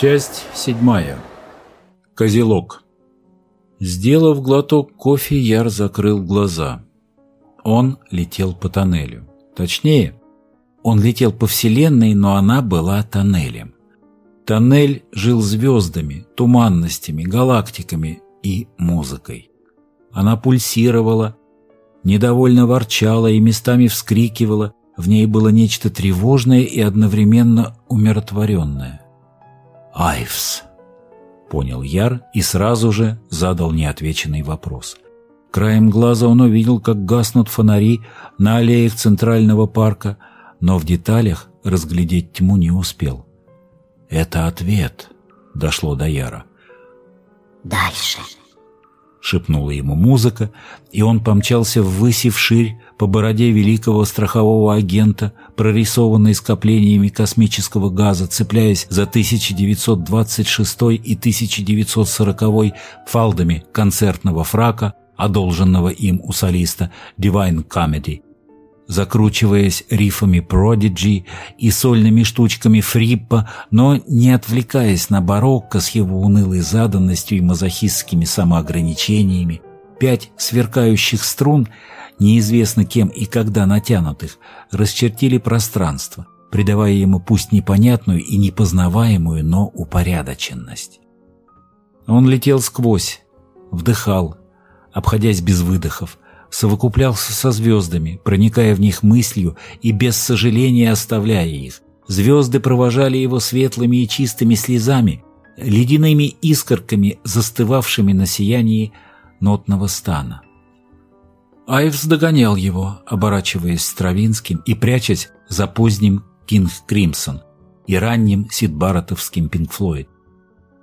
Часть седьмая. Козелок. Сделав глоток кофе, Яр закрыл глаза. Он летел по тоннелю. Точнее, он летел по Вселенной, но она была тоннелем. Тоннель жил звездами, туманностями, галактиками и музыкой. Она пульсировала, недовольно ворчала и местами вскрикивала, в ней было нечто тревожное и одновременно умиротворенное. «Айвс», — понял Яр и сразу же задал неотвеченный вопрос. Краем глаза он увидел, как гаснут фонари на аллеях Центрального парка, но в деталях разглядеть тьму не успел. «Это ответ», — дошло до Яра. «Дальше», — шепнула ему музыка, и он помчался ввысь и вширь по бороде великого страхового агента, прорисованной скоплениями космического газа, цепляясь за 1926 и 1940 фалдами концертного фрака, одолженного им у солиста Divine Comedy, закручиваясь рифами Prodigy и сольными штучками Фриппа, но не отвлекаясь на барокко с его унылой заданностью и мазохистскими самоограничениями, пять сверкающих струн, неизвестно кем и когда натянутых, расчертили пространство, придавая ему пусть непонятную и непознаваемую, но упорядоченность. Он летел сквозь, вдыхал, обходясь без выдохов, совокуплялся со звездами, проникая в них мыслью и без сожаления оставляя их. Звезды провожали его светлыми и чистыми слезами, ледяными искорками, застывавшими на сиянии нотного стана. Айвс догонял его, оборачиваясь Стравинским и прячась за поздним Кинг Кримсон и ранним Сидбаратовским Пинк Флойд.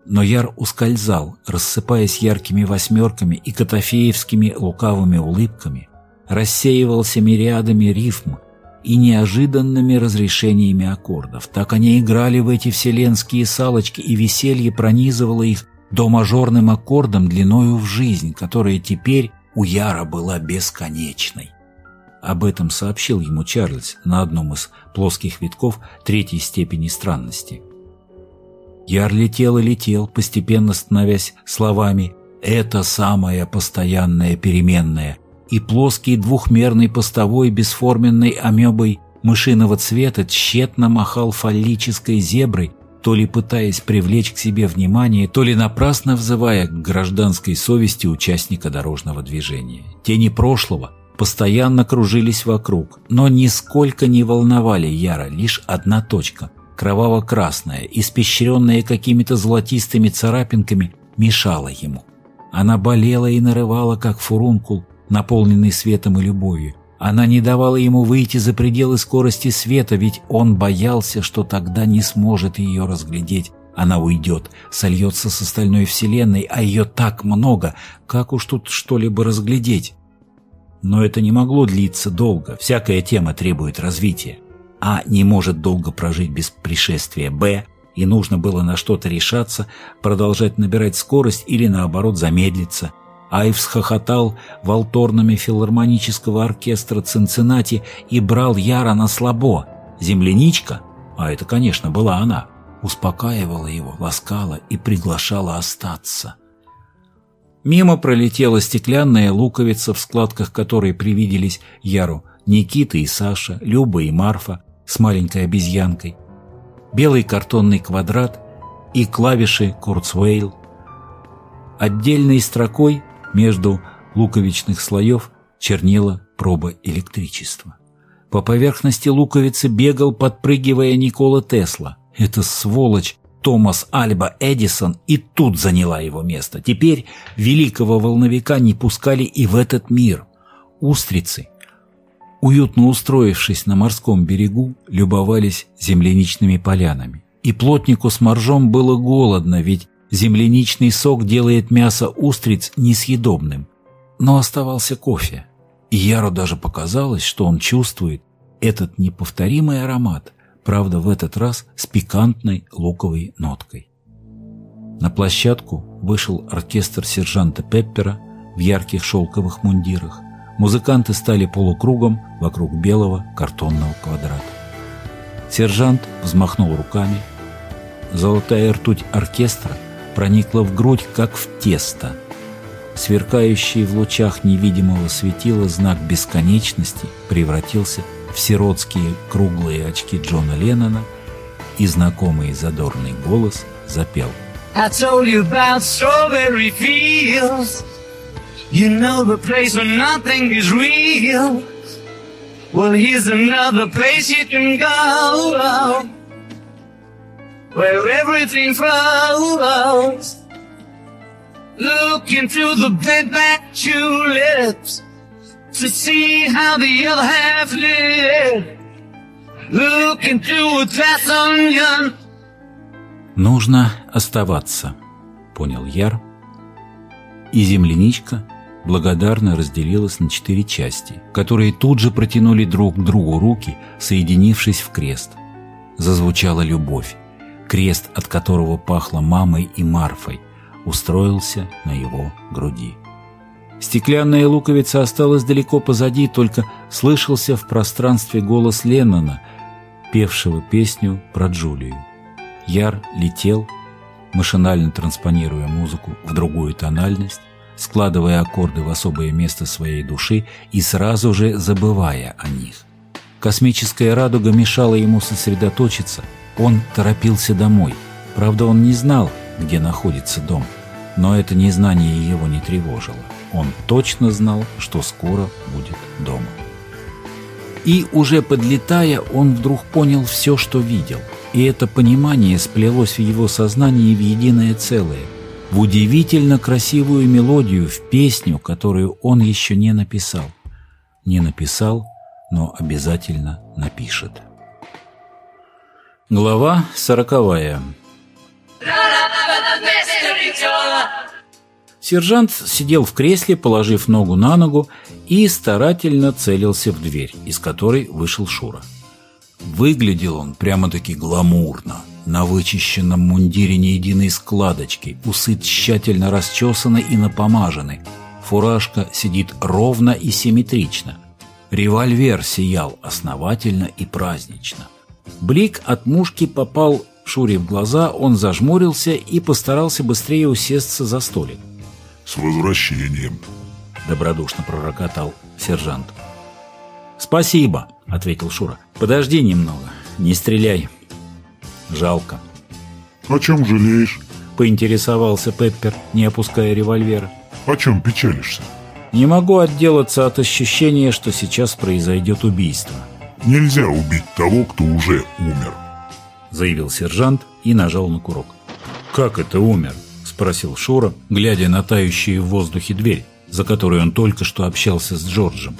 Но Яр ускользал, рассыпаясь яркими восьмерками и котофеевскими лукавыми улыбками, рассеивался мириадами рифм и неожиданными разрешениями аккордов. Так они играли в эти вселенские салочки, и веселье пронизывало их до мажорным аккордом длиною в жизнь, которая теперь у Яра была бесконечной. Об этом сообщил ему Чарльз на одном из плоских витков третьей степени странности. Яр летел и летел, постепенно становясь словами «это самая постоянная переменная», и плоский двухмерный постовой бесформенной амебой мышиного цвета тщетно махал фаллической зеброй, то ли пытаясь привлечь к себе внимание, то ли напрасно взывая к гражданской совести участника дорожного движения. Тени прошлого постоянно кружились вокруг, но нисколько не волновали Яра, лишь одна точка кроваво-красная, испещренная какими-то золотистыми царапинками, мешала ему. Она болела и нарывала, как фурункул, наполненный светом и любовью. Она не давала ему выйти за пределы скорости света, ведь он боялся, что тогда не сможет ее разглядеть. Она уйдет, сольется с остальной вселенной, а ее так много, как уж тут что-либо разглядеть? Но это не могло длиться долго, всякая тема требует развития. А не может долго прожить без пришествия Б, и нужно было на что-то решаться, продолжать набирать скорость или наоборот замедлиться. Айвс хохотал волторнами филармонического оркестра Цинциннати и брал Яра на слабо. Земляничка, а это, конечно, была она, успокаивала его, ласкала и приглашала остаться. Мимо пролетела стеклянная луковица, в складках которой привиделись Яру Никита и Саша, Люба и Марфа, с маленькой обезьянкой, белый картонный квадрат и клавиши Курцвейл. Отдельной строкой между луковичных слоев чернела проба электричества. По поверхности луковицы бегал, подпрыгивая Никола Тесла. Эта сволочь Томас Альба Эдисон и тут заняла его место. Теперь великого волновика не пускали и в этот мир. Устрицы уютно устроившись на морском берегу, любовались земляничными полянами. И плотнику с моржом было голодно, ведь земляничный сок делает мясо устриц несъедобным. Но оставался кофе. И Яру даже показалось, что он чувствует этот неповторимый аромат, правда в этот раз с пикантной луковой ноткой. На площадку вышел оркестр сержанта Пеппера в ярких шелковых мундирах, Музыканты стали полукругом вокруг белого картонного квадрата. Сержант взмахнул руками. золотая ртуть оркестра проникла в грудь, как в тесто. Сверкающий в лучах невидимого светила знак бесконечности превратился в сиротские круглые очки Джона Леннона, и знакомый задорный голос запел. I told you about strawberry fields You know the place where nothing is real Well, here's another place you can go Where everything flows Looking through the big back tulips To see how the other half lived Looking through a glass onion Нужно оставаться, понял Яр. И земляничка благодарно разделилась на четыре части, которые тут же протянули друг к другу руки, соединившись в крест. Зазвучала любовь. Крест, от которого пахло мамой и Марфой, устроился на его груди. Стеклянная луковица осталась далеко позади, только слышался в пространстве голос Леннона, певшего песню про Джулию. Яр летел, машинально транспонируя музыку в другую тональность, складывая аккорды в особое место своей души и сразу же забывая о них. Космическая радуга мешала ему сосредоточиться, он торопился домой. Правда, он не знал, где находится дом, но это незнание его не тревожило. Он точно знал, что скоро будет дома. И уже подлетая, он вдруг понял все, что видел – и это понимание сплелось в его сознании в единое целое, в удивительно красивую мелодию, в песню, которую он еще не написал. Не написал, но обязательно напишет. Глава сороковая. Сержант сидел в кресле, положив ногу на ногу, и старательно целился в дверь, из которой вышел Шура. Выглядел он прямо-таки гламурно. На вычищенном мундире ни единой складочки, усы тщательно расчесаны и напомажены. Фуражка сидит ровно и симметрично. Револьвер сиял основательно и празднично. Блик от мушки попал Шуре в глаза, он зажмурился и постарался быстрее усесться за столик. «С возвращением!» — добродушно пророкотал сержант. «Спасибо!» — ответил Шура. «Подожди немного, не стреляй. Жалко». «О чем жалеешь?» — поинтересовался Пеппер, не опуская револьвера. «О чем печалишься?» «Не могу отделаться от ощущения, что сейчас произойдет убийство». «Нельзя убить того, кто уже умер», — заявил сержант и нажал на курок. «Как это умер?» — спросил Шура, глядя на тающую в воздухе дверь, за которой он только что общался с Джорджем.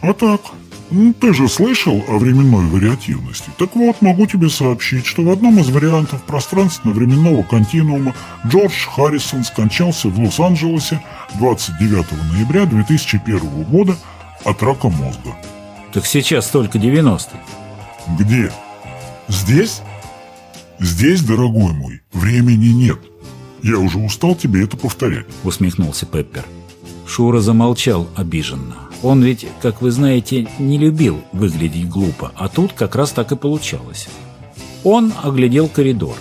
«А так, ну, ты же слышал о временной вариативности. Так вот, могу тебе сообщить, что в одном из вариантов пространственно-временного континуума Джордж Харрисон скончался в Лос-Анджелесе 29 ноября 2001 года от рака мозга. Так сейчас только 90 Где? Здесь? Здесь, дорогой мой, времени нет. Я уже устал тебе это повторять. Усмехнулся Пеппер. Шура замолчал обиженно. Он ведь, как вы знаете, не любил выглядеть глупо, а тут как раз так и получалось. Он оглядел коридор.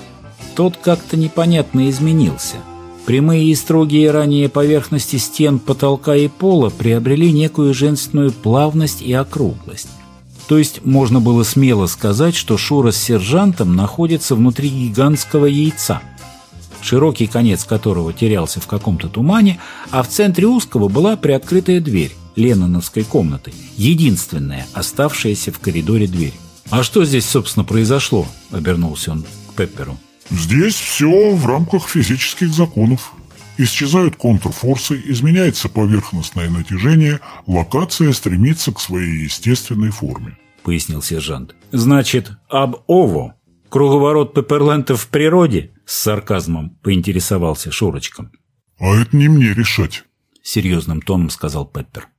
Тот как-то непонятно изменился. Прямые и строгие ранее поверхности стен, потолка и пола приобрели некую женственную плавность и округлость. То есть можно было смело сказать, что Шура с сержантом находятся внутри гигантского яйца, широкий конец которого терялся в каком-то тумане, а в центре узкого была приоткрытая дверь, Ленноновской комнаты, единственная, оставшаяся в коридоре дверь. «А что здесь, собственно, произошло?» – обернулся он к Пепперу. «Здесь все в рамках физических законов. Исчезают контрфорсы, изменяется поверхностное натяжение, локация стремится к своей естественной форме», – пояснил сержант. «Значит, об ово? Круговорот Пепперлента в природе?» – с сарказмом поинтересовался Шурочком. «А это не мне решать», – серьезным тоном сказал Пеппер.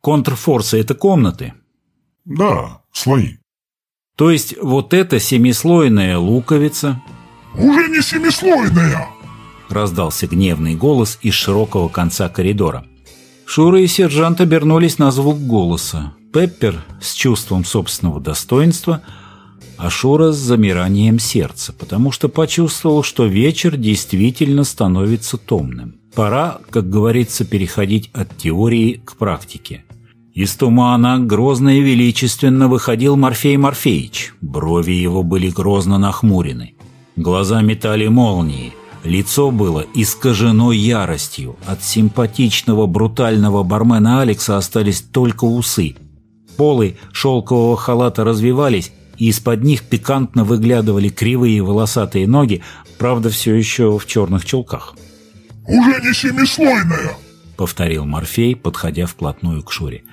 Контрфорсы – это комнаты? Да, слои. То есть вот эта семислойная луковица... Уже не семислойная! Раздался гневный голос из широкого конца коридора. Шура и сержант обернулись на звук голоса. Пеппер с чувством собственного достоинства а Шура с замиранием сердца, потому что почувствовал, что вечер действительно становится томным. Пора, как говорится, переходить от теории к практике. Из тумана грозно и величественно выходил Морфей Морфеич. Брови его были грозно нахмурены. Глаза метали молнии. Лицо было искажено яростью. От симпатичного брутального бармена Алекса остались только усы. Полы шелкового халата развивались, и из-под них пикантно выглядывали кривые волосатые ноги, правда, все еще в черных чулках. «Уже не семислойная!» — повторил Морфей, подходя вплотную к Шуре.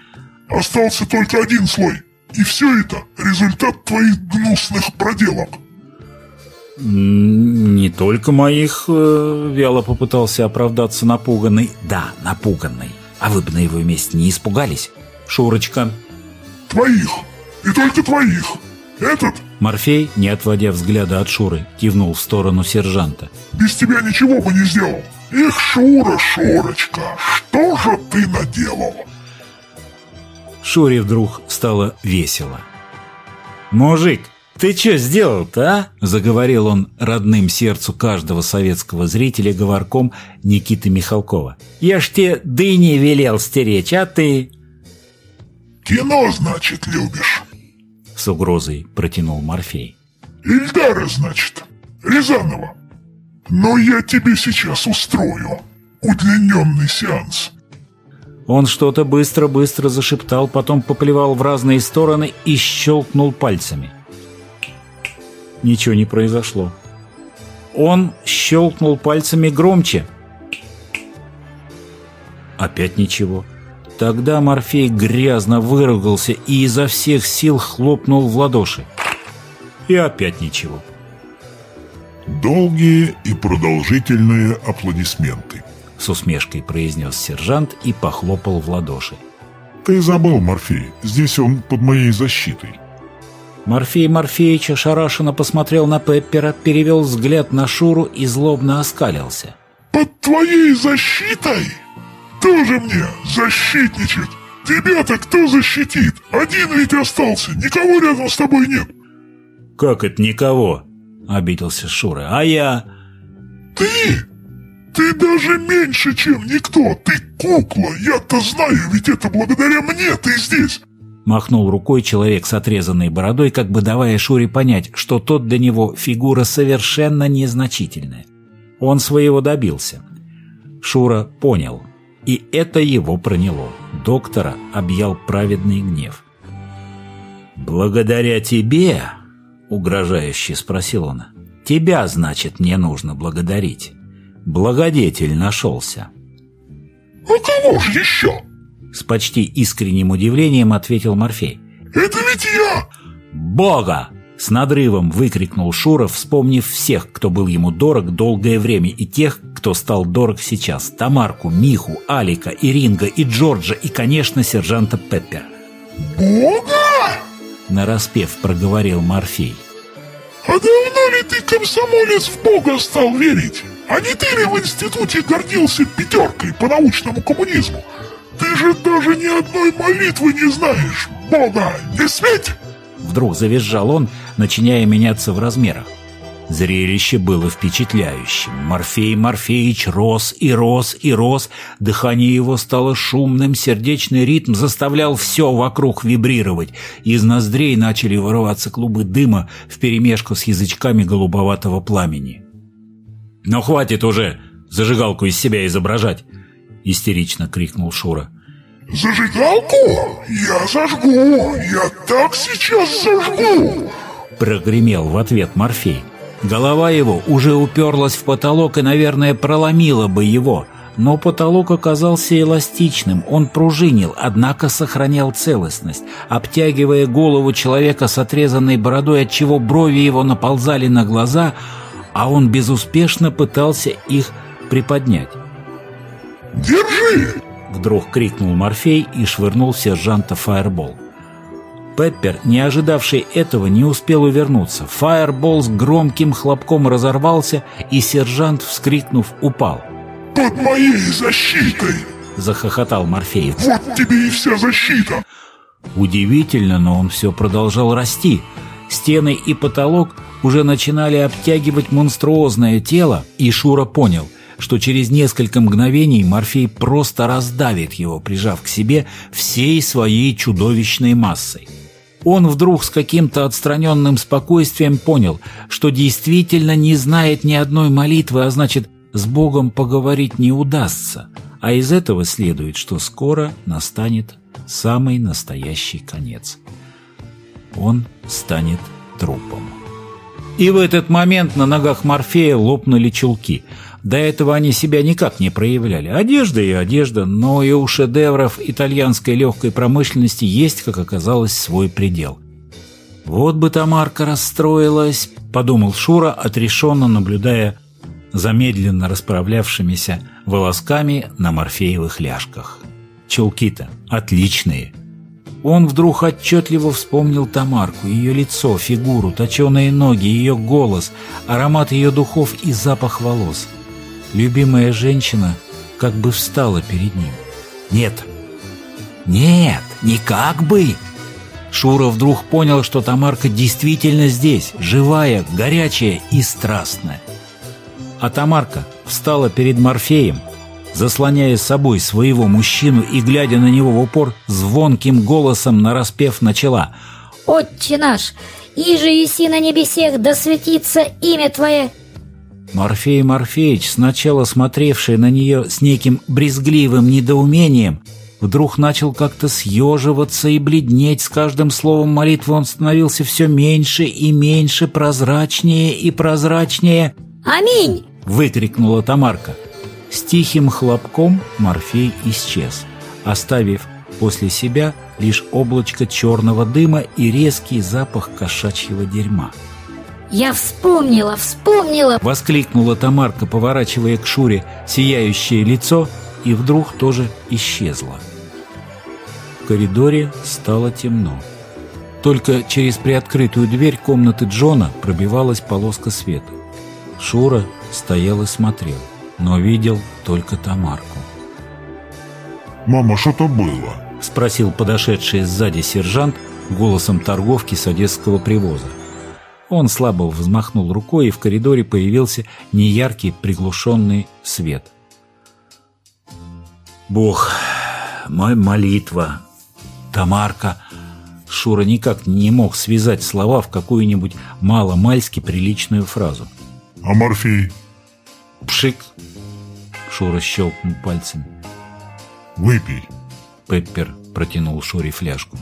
«Остался только один слой, и все это — результат твоих гнусных проделок!» «Не только моих...» э, — вяло попытался оправдаться напуганный. «Да, напуганный. А вы бы на его месте не испугались? Шурочка!» «Твоих! И только твоих! Этот...» Морфей, не отводя взгляда от Шуры, кивнул в сторону сержанта. «Без тебя ничего бы не сделал! Эх, Шура, Шурочка, что же ты наделал?» Шуре вдруг стало весело. «Мужик, ты что сделал-то, а?» – заговорил он родным сердцу каждого советского зрителя говорком Никиты Михалкова. «Я ж тебе дыни велел стеречь, а ты...» «Кино, значит, любишь?» – с угрозой протянул Морфей. «Ильдара, значит, Рязанова. Но я тебе сейчас устрою удлиненный сеанс». Он что-то быстро-быстро зашептал, потом поплевал в разные стороны и щелкнул пальцами. Ничего не произошло. Он щелкнул пальцами громче. Опять ничего. Тогда Морфей грязно выругался и изо всех сил хлопнул в ладоши. И опять ничего. «Долгие и продолжительные аплодисменты», — с усмешкой произнес сержант и похлопал в ладоши. «Ты забыл, Морфей, здесь он под моей защитой». Морфей Морфеич ошарашенно посмотрел на Пеппера, перевел взгляд на Шуру и злобно оскалился. «Под твоей защитой? Тоже мне защитничать? Тебя-то кто защитит? Один ведь остался, никого рядом с тобой нет». «Как это никого?» — обиделся Шура. «А я...» «Ты? Ты даже меньше, чем никто! Ты кукла! Я-то знаю, ведь это благодаря мне ты здесь!» Махнул рукой человек с отрезанной бородой, как бы давая Шуре понять, что тот для него фигура совершенно незначительная. Он своего добился. Шура понял, и это его проняло. Доктора объял праведный гнев. «Благодаря тебе?» — угрожающе спросил он. «Тебя, значит, мне нужно благодарить. Благодетель нашелся». «А кого же еще?» С почти искренним удивлением ответил Морфей. «Это ведь я!» «Бога!» С надрывом выкрикнул Шура, вспомнив всех, кто был ему дорог долгое время, и тех, кто стал дорог сейчас. Тамарку, Миху, Алика, Иринга и Джорджа, и, конечно, сержанта Пеппера. «Бога?» Нараспев проговорил Морфей. «А давно ли ты, комсомолец, в Бога стал верить? А не ты ли в институте гордился пятеркой по научному коммунизму? Ты же даже ни одной молитвы не знаешь! Бога не сметь!» Вдруг завизжал он, начиная меняться в размерах. Зрелище было впечатляющим. Морфей Морфеич рос и рос и рос. Дыхание его стало шумным, сердечный ритм заставлял все вокруг вибрировать. Из ноздрей начали вырываться клубы дыма вперемешку с язычками голубоватого пламени. «Ну хватит уже зажигалку из себя изображать!» — истерично крикнул Шура. «Зажигалку? Я зажгу! Я так сейчас зажгу!» Прогремел в ответ Морфей. Голова его уже уперлась в потолок и, наверное, проломила бы его. Но потолок оказался эластичным, он пружинил, однако сохранял целостность, обтягивая голову человека с отрезанной бородой, отчего брови его наползали на глаза, а он безуспешно пытался их приподнять. «Держи!» Вдруг крикнул Морфей и швырнул в сержанта фаербол. Пеппер, не ожидавший этого, не успел увернуться. Фаербол с громким хлопком разорвался, и сержант, вскрикнув, упал. «Под моей защитой!» — захохотал Морфеев. «Вот тебе и вся защита!» Удивительно, но он все продолжал расти. Стены и потолок уже начинали обтягивать монструозное тело, и Шура понял, что через несколько мгновений Морфей просто раздавит его, прижав к себе всей своей чудовищной массой. Он вдруг с каким-то отстраненным спокойствием понял, что действительно не знает ни одной молитвы, а значит, с Богом поговорить не удастся, а из этого следует, что скоро настанет самый настоящий конец. Он станет трупом. И в этот момент на ногах Морфея лопнули чулки. До этого они себя никак не проявляли. Одежда и одежда, но и у шедевров итальянской легкой промышленности есть, как оказалось, свой предел. «Вот бы Тамарка расстроилась», — подумал Шура, отрешенно наблюдая за медленно расправлявшимися волосками на морфеевых ляжках. Чулки-то отличные. Он вдруг отчетливо вспомнил Тамарку, ее лицо, фигуру, точеные ноги, ее голос, аромат ее духов и запах волос. Любимая женщина как бы встала перед ним. Нет, нет, не как бы. Шура вдруг понял, что Тамарка действительно здесь, живая, горячая и страстная. А Тамарка встала перед Морфеем, заслоняя собой своего мужчину и, глядя на него в упор, звонким голосом нараспев начала «Отче наш, иже еси на небесех, да светится имя Твое!» Морфей Морфеич, сначала смотревший на нее с неким брезгливым недоумением, вдруг начал как-то съеживаться и бледнеть. С каждым словом молитвы он становился все меньше и меньше, прозрачнее и прозрачнее. «Аминь!» — выкрикнула Тамарка. С тихим хлопком Морфей исчез, оставив после себя лишь облачко черного дыма и резкий запах кошачьего дерьма. «Я вспомнила, вспомнила!» Воскликнула Тамарка, поворачивая к Шуре сияющее лицо, и вдруг тоже исчезла. В коридоре стало темно. Только через приоткрытую дверь комнаты Джона пробивалась полоска света. Шура стоял и смотрел но видел только Тамарку. «Мама, что-то было?» — спросил подошедший сзади сержант голосом торговки с одесского привоза. Он слабо взмахнул рукой, и в коридоре появился неяркий приглушенный свет. «Бог, мой молитва, Тамарка!» Шура никак не мог связать слова в какую-нибудь мало-мальски приличную фразу. «А Морфей?» Пшик. Шура щелкнул пальцем. Выпей. Пеппер протянул Шуре фляжку.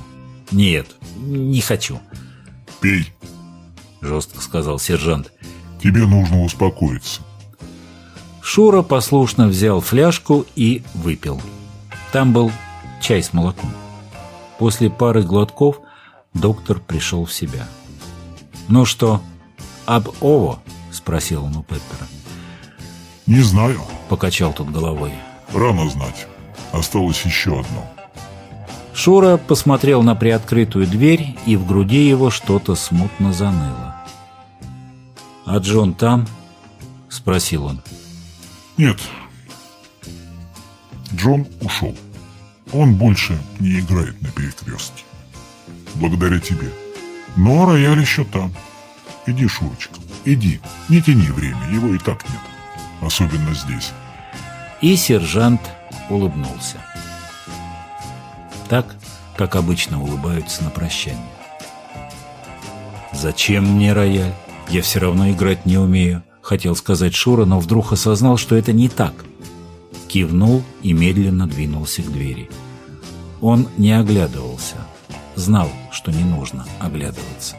Нет, не хочу. Пей. Жестко сказал сержант. Тебе нужно успокоиться. Шура послушно взял фляжку и выпил. Там был чай с молоком. После пары глотков доктор пришел в себя. «Ну что, об Ово?» – спросил он у Пеппера. «Не знаю», — покачал тут головой. «Рано знать. Осталось еще одно». Шура посмотрел на приоткрытую дверь, и в груди его что-то смутно заныло. «А Джон там?» — спросил он. «Нет. Джон ушел. Он больше не играет на перекрестке. Благодаря тебе. Но рояль еще там. Иди, Шурочка, иди. Не тяни время, его и так нет особенно здесь. И сержант улыбнулся. Так, как обычно улыбаются на прощание. «Зачем мне рояль? Я все равно играть не умею», — хотел сказать Шура, но вдруг осознал, что это не так. Кивнул и медленно двинулся к двери. Он не оглядывался, знал, что не нужно оглядываться.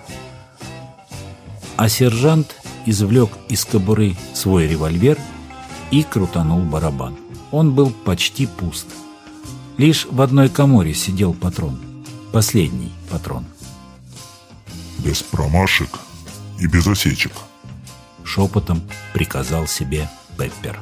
А сержант извлек из кобуры свой револьвер и крутанул барабан. Он был почти пуст. Лишь в одной коморе сидел патрон. Последний патрон. «Без промашек и без осечек», — шепотом приказал себе Пеппер.